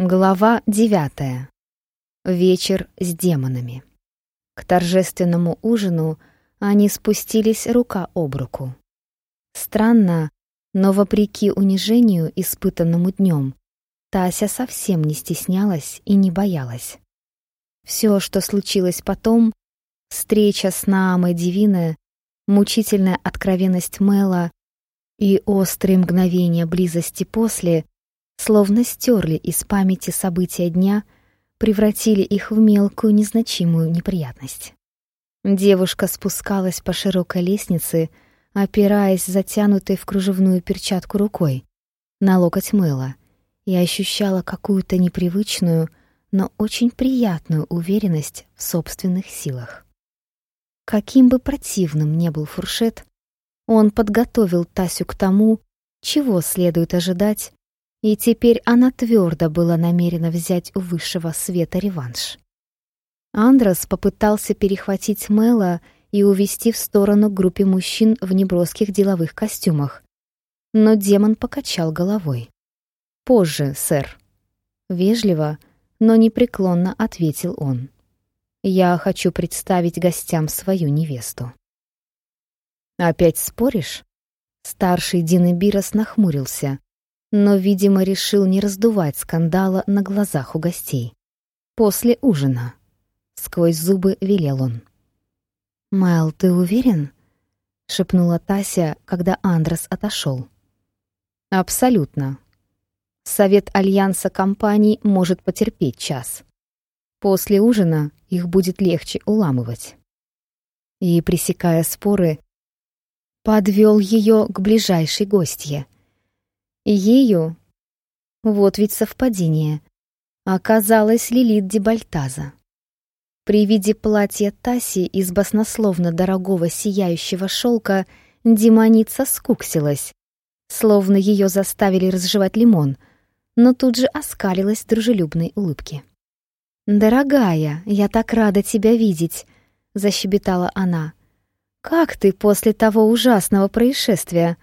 Глава девятая. Вечер с демонами. К торжественному ужину они спустились рука об руку. Странно, но вопреки унижению, испытанному днем, Тася совсем не стеснялась и не боялась. Все, что случилось потом, встреча с Наамой Дивине, мучительная откровенность Мэла и острые мгновения близости после — словно стерли из памяти события дня, превратили их в мелкую незначимую неприятность. Девушка спускалась по широкой лестнице, опираясь затянутой в кружевную перчатку рукой на локоть мыла, и ощущала какую-то непривычную, но очень приятную уверенность в собственных силах. Каким бы противным ни был фуршет, он подготовил Тасю к тому, чего следует ожидать и теперь она твердо была намерена взять у высшего света реванш. Андрос попытался перехватить Мэла и увести в сторону группе мужчин в неброских деловых костюмах, но демон покачал головой. «Позже, сэр». Вежливо, но непреклонно ответил он. «Я хочу представить гостям свою невесту». «Опять споришь?» Старший Динебирос нахмурился, но, видимо, решил не раздувать скандала на глазах у гостей. После ужина. Сквозь зубы велел он. «Майл, ты уверен?» — шепнула Тася, когда Андрес отошел. «Абсолютно. Совет Альянса компаний может потерпеть час. После ужина их будет легче уламывать». И, пресекая споры, подвел ее к ближайшей гостье — Ею, вот ведь совпадение, оказалась Лилит Дебальтаза. При виде платья Таси из баснословно дорогого сияющего шелка демоница скуксилась, словно ее заставили разжевать лимон, но тут же оскалилась дружелюбной улыбки. «Дорогая, я так рада тебя видеть», — защебетала она. «Как ты после того ужасного происшествия?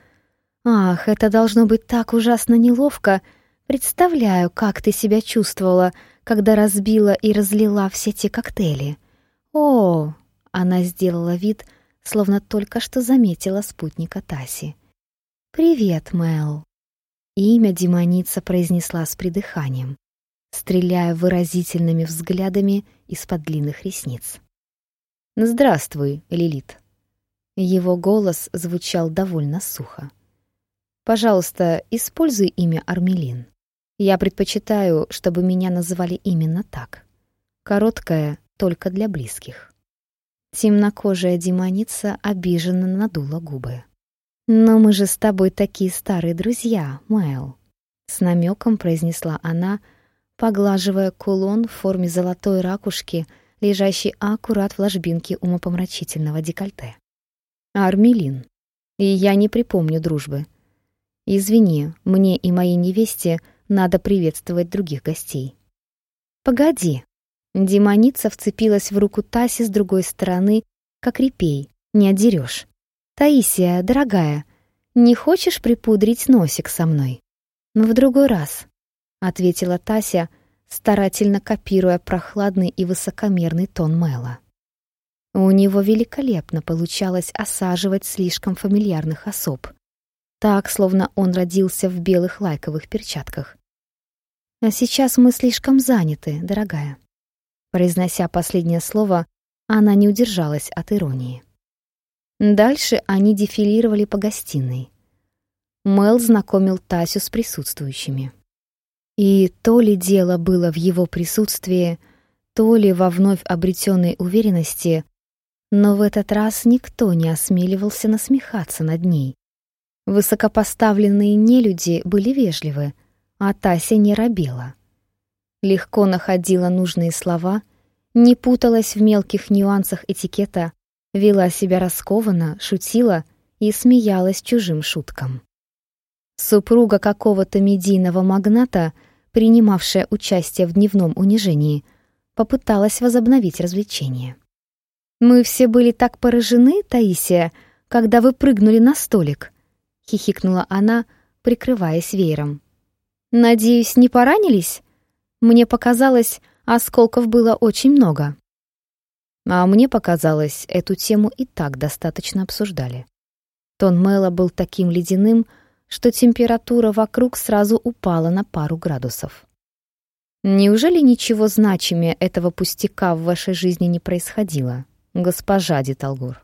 Ах, это должно быть так ужасно неловко. Представляю, как ты себя чувствовала, когда разбила и разлила все те коктейли. О, она сделала вид, словно только что заметила спутника Таси. Привет, Мэл. Имя демоница произнесла с придыханием, стреляя выразительными взглядами из-под длинных ресниц. «Здравствуй, Лилит». Его голос звучал довольно сухо. Пожалуйста, используй имя Армелин. Я предпочитаю, чтобы меня называли именно так. Короткое только для близких. Темнокожая демоница обиженно надула губы. «Но мы же с тобой такие старые друзья, Майл», — с намеком произнесла она, поглаживая кулон в форме золотой ракушки, лежащий аккурат в ложбинке умопомрачительного декольте. «Армелин. И я не припомню дружбы. Извини, мне и моей невесте надо приветствовать других гостей. Погоди. Демоница вцепилась в руку Таси с другой стороны, как репей, не отдерешь. Таисия, дорогая, не хочешь припудрить носик со мной? Но в другой раз, ответила Тася, старательно копируя прохладный и высокомерный тон Мэла. У него великолепно получалось осаживать слишком фамильярных особ так, словно он родился в белых лайковых перчатках. «А сейчас мы слишком заняты, дорогая». Произнося последнее слово, она не удержалась от иронии. Дальше они дефилировали по гостиной. Мел знакомил Тасю с присутствующими. И то ли дело было в его присутствии, то ли во вновь обретенной уверенности, но в этот раз никто не осмеливался насмехаться над ней, Высокопоставленные нелюди были вежливы, а Тася не робела. Легко находила нужные слова, не путалась в мелких нюансах этикета, вела себя раскованно, шутила и смеялась чужим шуткам. Супруга какого-то медийного магната, принимавшая участие в дневном унижении, попыталась возобновить развлечение. «Мы все были так поражены, Таисия, когда вы прыгнули на столик», — хихикнула она, прикрываясь веером. «Надеюсь, не поранились? Мне показалось, осколков было очень много. А мне показалось, эту тему и так достаточно обсуждали. Тон Мэла был таким ледяным, что температура вокруг сразу упала на пару градусов. Неужели ничего значимее этого пустяка в вашей жизни не происходило, госпожа Деталгур?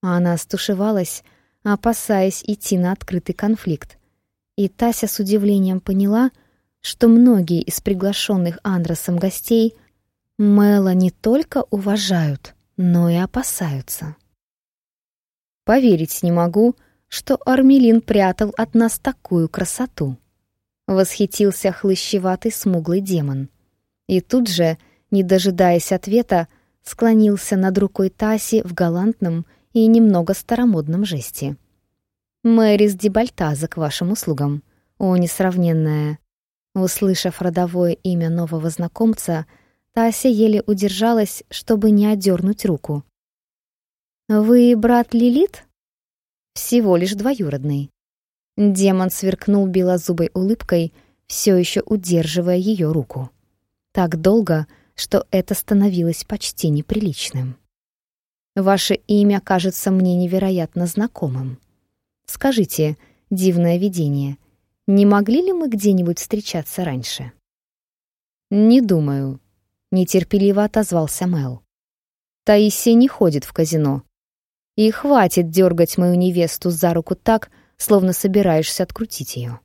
Она стушевалась, опасаясь идти на открытый конфликт, и Тася с удивлением поняла, что многие из приглашенных Андросом гостей Мэла не только уважают, но и опасаются. Поверить не могу, что Армелин прятал от нас такую красоту. Восхитился хлыщеватый смуглый демон. И тут же, не дожидаясь ответа, склонился над рукой Таси в галантном и немного старомодном жесте. «Мэрис Дебальтаза к вашим услугам, о несравненная!» Услышав родовое имя нового знакомца, Тася еле удержалась, чтобы не отдернуть руку. «Вы брат Лилит?» «Всего лишь двоюродный». Демон сверкнул белозубой улыбкой, все еще удерживая ее руку. Так долго, что это становилось почти неприличным. «Ваше имя кажется мне невероятно знакомым. Скажите, дивное видение, не могли ли мы где-нибудь встречаться раньше?» «Не думаю», — нетерпеливо отозвался Мэл. «Таисия не ходит в казино, и хватит дергать мою невесту за руку так, словно собираешься открутить ее.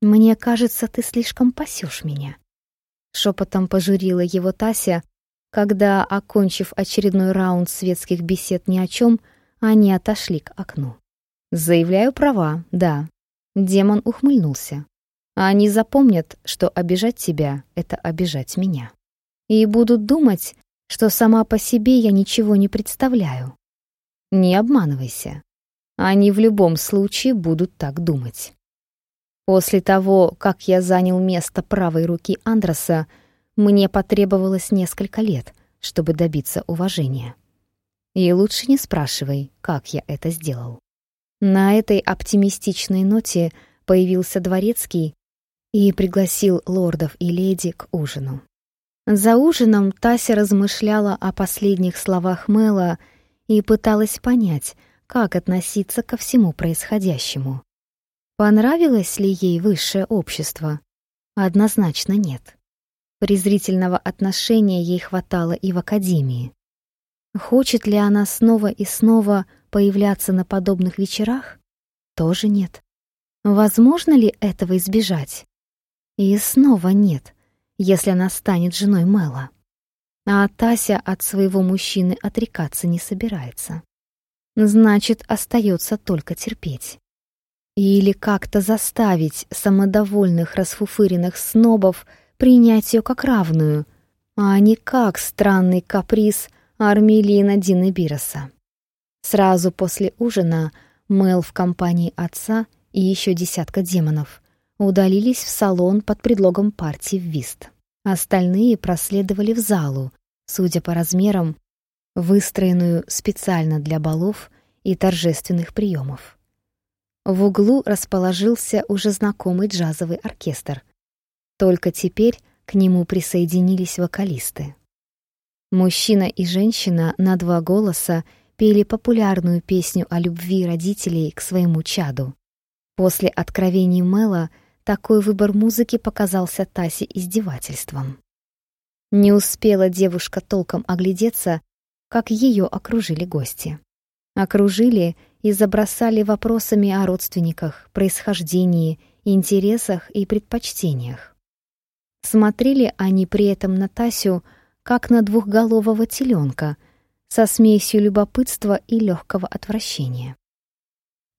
«Мне кажется, ты слишком пасешь меня», — шепотом пожурила его Тася, когда, окончив очередной раунд светских бесед ни о чем, они отошли к окну. «Заявляю права, да». Демон ухмыльнулся. «Они запомнят, что обижать тебя — это обижать меня. И будут думать, что сама по себе я ничего не представляю. Не обманывайся. Они в любом случае будут так думать. После того, как я занял место правой руки Андроса, мне потребовалось несколько лет, чтобы добиться уважения. И лучше не спрашивай, как я это сделал. На этой оптимистичной ноте появился дворецкий и пригласил лордов и леди к ужину. За ужином Тася размышляла о последних словах Мэла и пыталась понять, как относиться ко всему происходящему. Понравилось ли ей высшее общество? Однозначно нет. Презрительного отношения ей хватало и в академии. Хочет ли она снова и снова появляться на подобных вечерах? Тоже нет. Возможно ли этого избежать? И снова нет, если она станет женой Мэла а Тася от своего мужчины отрекаться не собирается. Значит, остается только терпеть. Или как-то заставить самодовольных расфуфыренных снобов принять ее как равную, а не как странный каприз Армелина Дины Бироса. Сразу после ужина Мэл в компании отца и еще десятка демонов удалились в салон под предлогом партии в вист. Остальные проследовали в залу, судя по размерам, выстроенную специально для балов и торжественных приемов. В углу расположился уже знакомый джазовый оркестр. Только теперь к нему присоединились вокалисты. Мужчина и женщина на два голоса пели популярную песню о любви родителей к своему чаду. После откровений Мэла такой выбор музыки показался Тасе издевательством. Не успела девушка толком оглядеться, как ее окружили гости. Окружили и забросали вопросами о родственниках, происхождении, интересах и предпочтениях. Смотрели они при этом на Тасю, как на двухголового теленка, со смесью любопытства и легкого отвращения.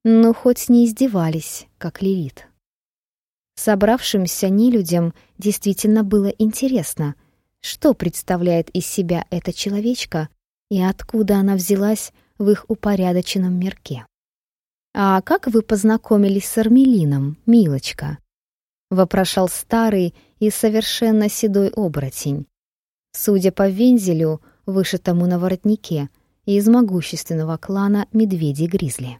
Но хоть не издевались, как Лилит. Собравшимся нелюдям действительно было интересно — что представляет из себя эта человечка и откуда она взялась в их упорядоченном мирке. «А как вы познакомились с Армелином, милочка?» — вопрошал старый и совершенно седой оборотень. Судя по вензелю, вышитому на воротнике, из могущественного клана медведей-гризли.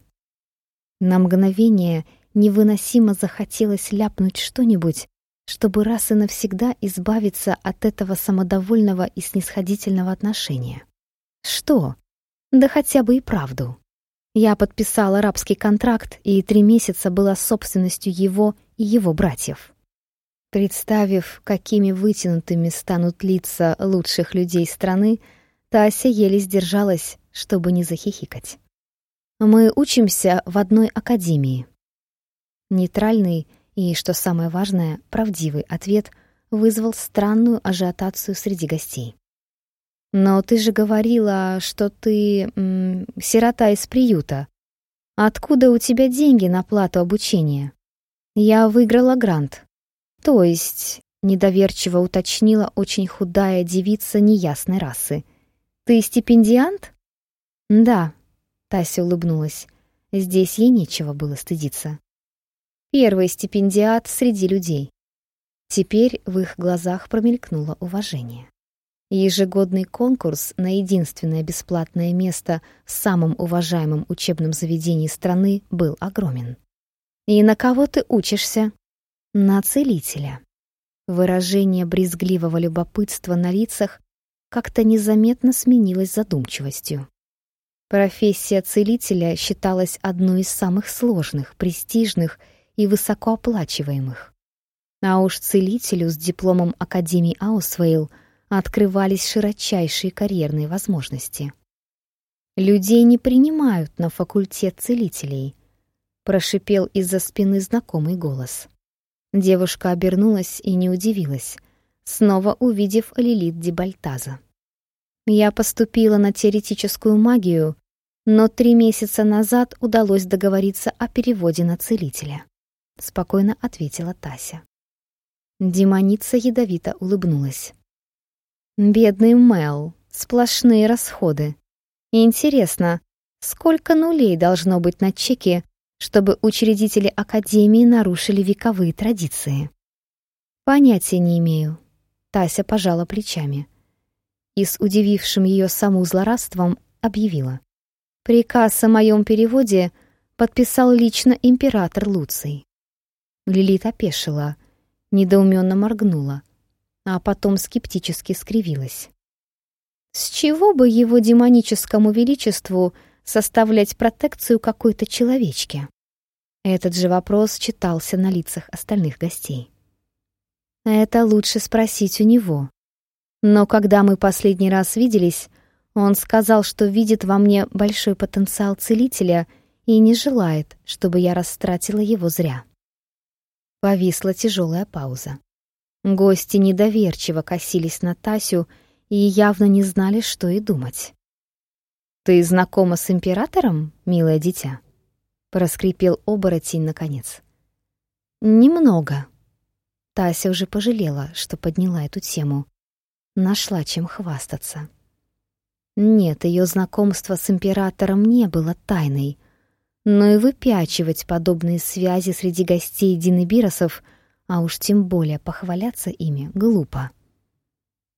На мгновение невыносимо захотелось ляпнуть что-нибудь, чтобы раз и навсегда избавиться от этого самодовольного и снисходительного отношения. Что? Да хотя бы и правду. Я подписала арабский контракт и три месяца была собственностью его и его братьев. Представив, какими вытянутыми станут лица лучших людей страны, Тася еле сдержалась, чтобы не захихикать. Мы учимся в одной академии. Нейтральный и, что самое важное, правдивый ответ вызвал странную ажиотацию среди гостей. «Но ты же говорила, что ты... М, сирота из приюта. Откуда у тебя деньги на плату обучения?» «Я выиграла грант. То есть...» — недоверчиво уточнила очень худая девица неясной расы. «Ты стипендиант?» «Да», — Тася улыбнулась. Здесь ей нечего было стыдиться. Первый стипендиат среди людей. Теперь в их глазах промелькнуло уважение. Ежегодный конкурс на единственное бесплатное место в самом уважаемом учебном заведении страны был огромен. «И на кого ты учишься?» «На целителя». Выражение брезгливого любопытства на лицах как-то незаметно сменилось задумчивостью. Профессия целителя считалась одной из самых сложных, престижных и высокооплачиваемых. А уж целителю с дипломом Академии Аусвейл открывались широчайшие карьерные возможности. «Людей не принимают на факультет целителей», — прошипел из-за спины знакомый голос. Девушка обернулась и не удивилась, снова увидев Лилит Дебальтаза. «Я поступила на теоретическую магию», но три месяца назад удалось договориться о переводе на целителя спокойно ответила Тася. Демоница ядовито улыбнулась. Бедный Мел, сплошные расходы. Интересно, сколько нулей должно быть на чеке, чтобы учредители академии нарушили вековые традиции? Понятия не имею. Тася пожала плечами и с удивившим ее саму злорадством объявила. Приказ о моем переводе подписал лично император Луций. Лилит опешила, недоуменно моргнула, а потом скептически скривилась. С чего бы его демоническому величеству составлять протекцию какой-то человечке? Этот же вопрос читался на лицах остальных гостей. Это лучше спросить у него. Но когда мы последний раз виделись, он сказал, что видит во мне большой потенциал целителя и не желает, чтобы я растратила его зря. Повисла тяжелая пауза. Гости недоверчиво косились на Тасю и явно не знали, что и думать. «Ты знакома с императором, милое дитя?» — проскрипел оборотень наконец. «Немного». Тася уже пожалела, что подняла эту тему. Нашла чем хвастаться. Нет, ее знакомство с императором не было тайной — но и выпячивать подобные связи среди гостей Динебиросов, а уж тем более похваляться ими, глупо.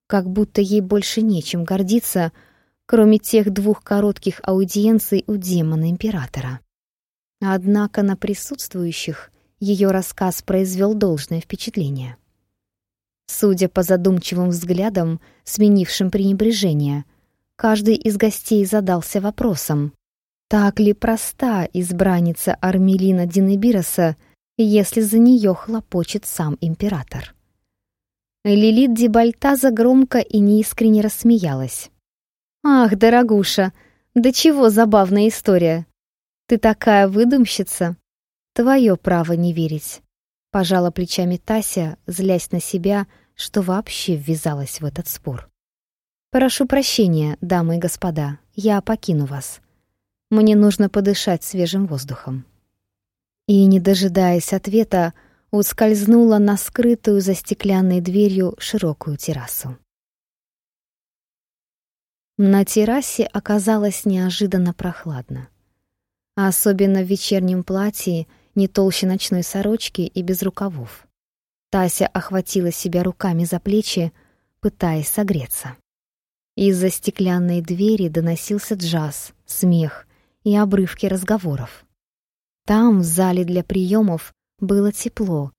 Как будто ей больше нечем гордиться, кроме тех двух коротких аудиенций у демона-императора. Однако на присутствующих ее рассказ произвел должное впечатление. Судя по задумчивым взглядам, сменившим пренебрежение, каждый из гостей задался вопросом, так ли проста избранница Армелина Динебироса, если за нее хлопочет сам император? Лилит Дебальтаза громко и неискренне рассмеялась. «Ах, дорогуша, да чего забавная история! Ты такая выдумщица! Твое право не верить!» Пожала плечами Тася, злясь на себя, что вообще ввязалась в этот спор. «Прошу прощения, дамы и господа, я покину вас. Мне нужно подышать свежим воздухом. И, не дожидаясь ответа, ускользнула на скрытую за стеклянной дверью широкую террасу. На террасе оказалось неожиданно прохладно. Особенно в вечернем платье, не толще ночной сорочки и без рукавов. Тася охватила себя руками за плечи, пытаясь согреться. Из-за стеклянной двери доносился джаз, смех и обрывки разговоров. Там, в зале для приемов, было тепло,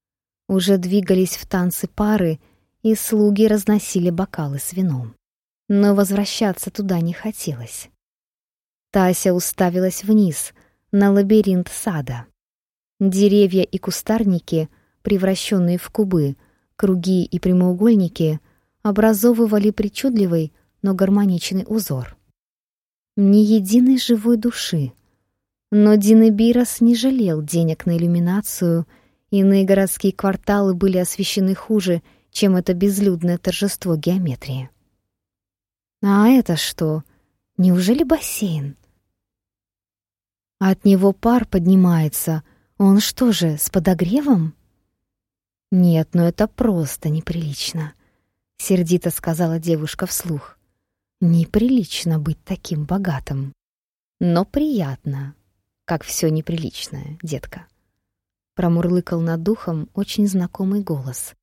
Уже двигались в танцы пары, и слуги разносили бокалы с вином. Но возвращаться туда не хотелось. Тася уставилась вниз, на лабиринт сада. Деревья и кустарники, превращенные в кубы, круги и прямоугольники, образовывали причудливый, но гармоничный узор. Ни единой живой души. Но Динебирос не жалел денег на иллюминацию, иные городские кварталы были освещены хуже, чем это безлюдное торжество геометрии. А это что? Неужели бассейн? От него пар поднимается. Он что же, с подогревом? Нет, ну это просто неприлично. — сердито сказала девушка вслух. «Неприлично быть таким богатым. Но приятно, как все неприличное, детка». Промурлыкал над духом очень знакомый голос,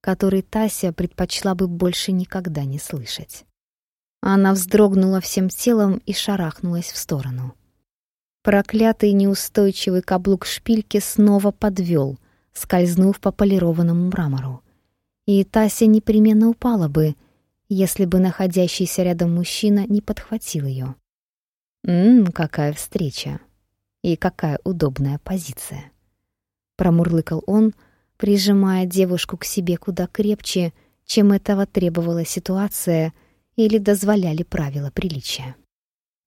который Тася предпочла бы больше никогда не слышать. Она вздрогнула всем телом и шарахнулась в сторону. Проклятый неустойчивый каблук шпильки снова подвел, скользнув по полированному мрамору и Тася непременно упала бы, если бы находящийся рядом мужчина не подхватил ее. «Ммм, какая встреча! И какая удобная позиция!» Промурлыкал он, прижимая девушку к себе куда крепче, чем этого требовала ситуация или дозволяли правила приличия.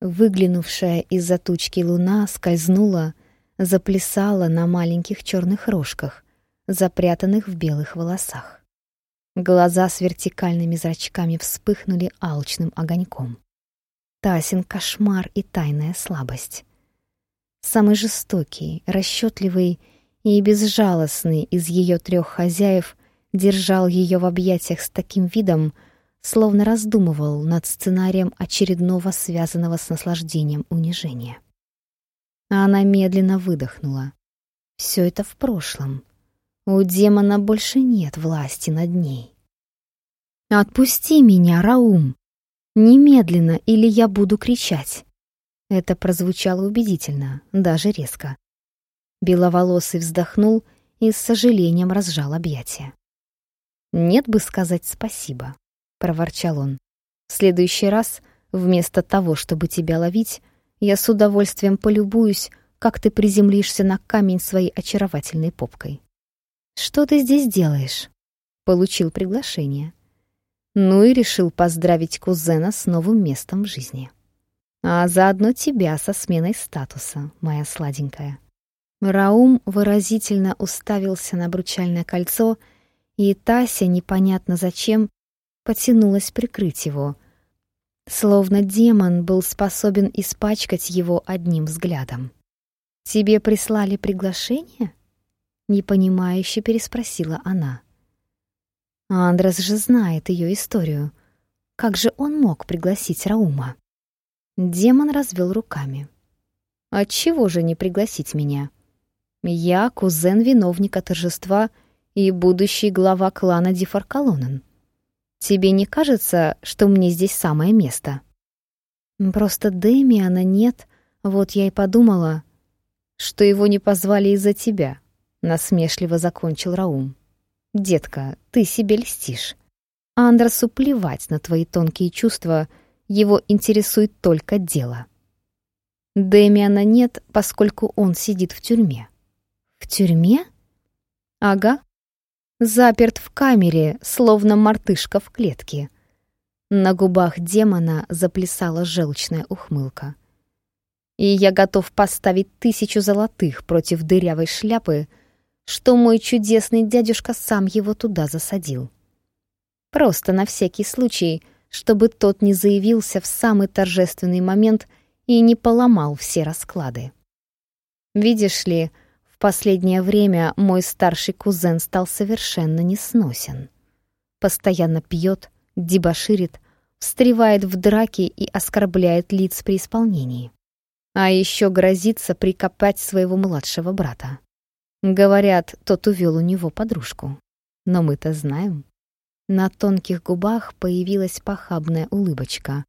Выглянувшая из-за тучки луна скользнула, заплясала на маленьких черных рожках, запрятанных в белых волосах. Глаза с вертикальными зрачками вспыхнули алчным огоньком. Тасин кошмар и тайная слабость. Самый жестокий, расчетливый и безжалостный из ее трех хозяев держал ее в объятиях с таким видом, словно раздумывал над сценарием очередного связанного с наслаждением унижения. А она медленно выдохнула. Все это в прошлом. У демона больше нет власти над ней. «Отпусти меня, Раум! Немедленно, или я буду кричать!» Это прозвучало убедительно, даже резко. Беловолосый вздохнул и с сожалением разжал объятия. «Нет бы сказать спасибо», — проворчал он. «В следующий раз, вместо того, чтобы тебя ловить, я с удовольствием полюбуюсь, как ты приземлишься на камень своей очаровательной попкой. «Что ты здесь делаешь?» Получил приглашение. Ну и решил поздравить кузена с новым местом в жизни. А заодно тебя со сменой статуса, моя сладенькая. Раум выразительно уставился на обручальное кольцо, и Тася, непонятно зачем, потянулась прикрыть его, словно демон был способен испачкать его одним взглядом. «Тебе прислали приглашение?» непонимающе переспросила она. Андрес же знает ее историю. Как же он мог пригласить Раума? Демон развел руками. Отчего же не пригласить меня? Я кузен виновника торжества и будущий глава клана Дифаркалонен. Тебе не кажется, что мне здесь самое место? Просто Дэмиана нет, вот я и подумала, что его не позвали из-за тебя насмешливо закончил Раум. Детка, ты себе льстишь. Андросу плевать на твои тонкие чувства, его интересует только дело. Дэмиана нет, поскольку он сидит в тюрьме. В тюрьме? Ага. Заперт в камере, словно мартышка в клетке. На губах демона заплясала желчная ухмылка. И я готов поставить тысячу золотых против дырявой шляпы, что мой чудесный дядюшка сам его туда засадил. Просто на всякий случай, чтобы тот не заявился в самый торжественный момент и не поломал все расклады. Видишь ли, в последнее время мой старший кузен стал совершенно несносен. Постоянно пьет, дебоширит, встревает в драки и оскорбляет лиц при исполнении. А еще грозится прикопать своего младшего брата. Говорят, тот увел у него подружку. Но мы-то знаем. На тонких губах появилась похабная улыбочка,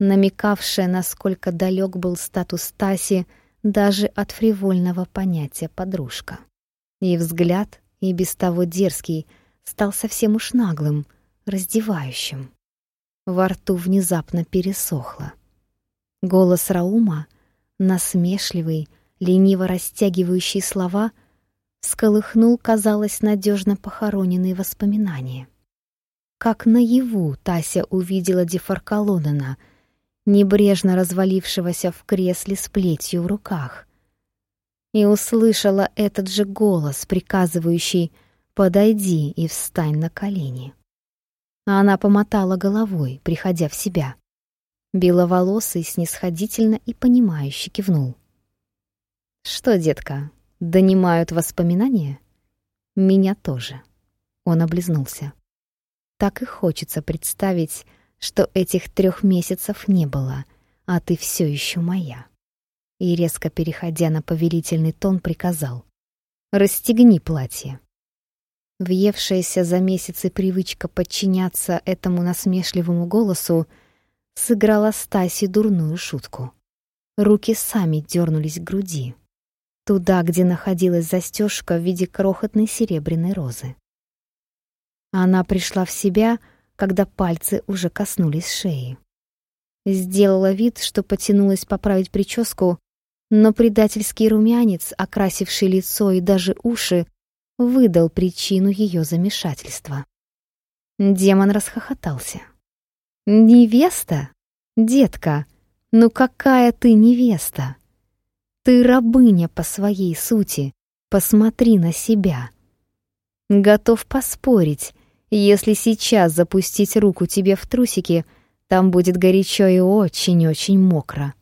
намекавшая, насколько далек был статус Таси даже от фривольного понятия «подружка». И взгляд и без того дерзкий, стал совсем уж наглым, раздевающим. Во рту внезапно пересохло. Голос Раума, насмешливый, лениво растягивающий слова, всколыхнул, казалось, надежно похороненные воспоминания. Как наяву Тася увидела Дефаркалонена, небрежно развалившегося в кресле с плетью в руках, и услышала этот же голос, приказывающий «подойди и встань на колени». Она помотала головой, приходя в себя. Беловолосый снисходительно и понимающе кивнул. «Что, детка, донимают воспоминания?» «Меня тоже». Он облизнулся. Так и хочется представить, что этих трех месяцев не было, а ты все еще моя и, резко переходя на повелительный тон, приказал «Расстегни платье». Въевшаяся за месяцы привычка подчиняться этому насмешливому голосу сыграла Стаси дурную шутку. Руки сами дернулись к груди, туда, где находилась застежка в виде крохотной серебряной розы. Она пришла в себя, когда пальцы уже коснулись шеи. Сделала вид, что потянулась поправить прическу, но предательский румянец, окрасивший лицо и даже уши, выдал причину ее замешательства. Демон расхохотался. «Невеста? Детка, ну какая ты невеста? Ты рабыня по своей сути, посмотри на себя. Готов поспорить, если сейчас запустить руку тебе в трусики, там будет горячо и очень-очень мокро.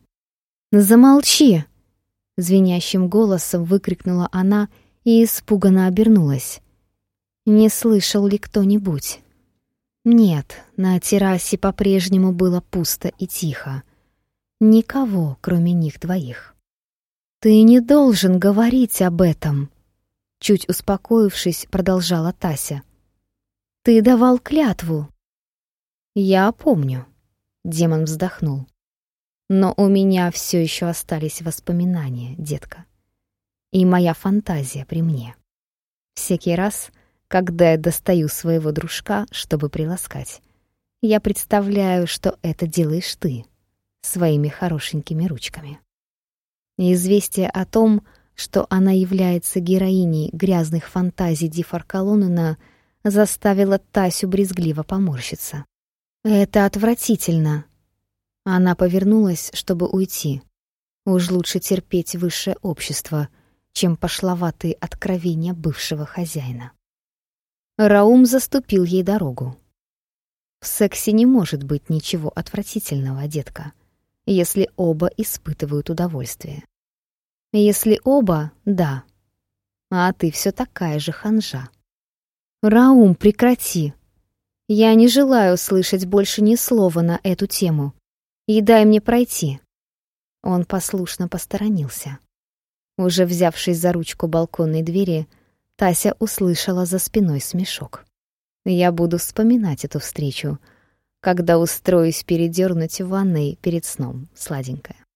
Замолчи!» Звенящим голосом выкрикнула она и испуганно обернулась. Не слышал ли кто-нибудь? Нет, на террасе по-прежнему было пусто и тихо. Никого, кроме них двоих. «Ты не должен говорить об этом», — чуть успокоившись, продолжала Тася. «Ты давал клятву». «Я помню», — демон вздохнул. Но у меня все еще остались воспоминания, детка. И моя фантазия при мне. Всякий раз, когда я достаю своего дружка, чтобы приласкать, я представляю, что это делаешь ты своими хорошенькими ручками. Известие о том, что она является героиней грязных фантазий Ди Заставило Тасю брезгливо поморщиться. «Это отвратительно», она повернулась, чтобы уйти. Уж лучше терпеть высшее общество, чем пошловатые откровения бывшего хозяина. Раум заступил ей дорогу. В сексе не может быть ничего отвратительного, детка, если оба испытывают удовольствие. Если оба — да. А ты все такая же ханжа. Раум, прекрати. Я не желаю слышать больше ни слова на эту тему и дай мне пройти». Он послушно посторонился. Уже взявшись за ручку балконной двери, Тася услышала за спиной смешок. «Я буду вспоминать эту встречу, когда устроюсь передернуть в ванной перед сном, сладенькая».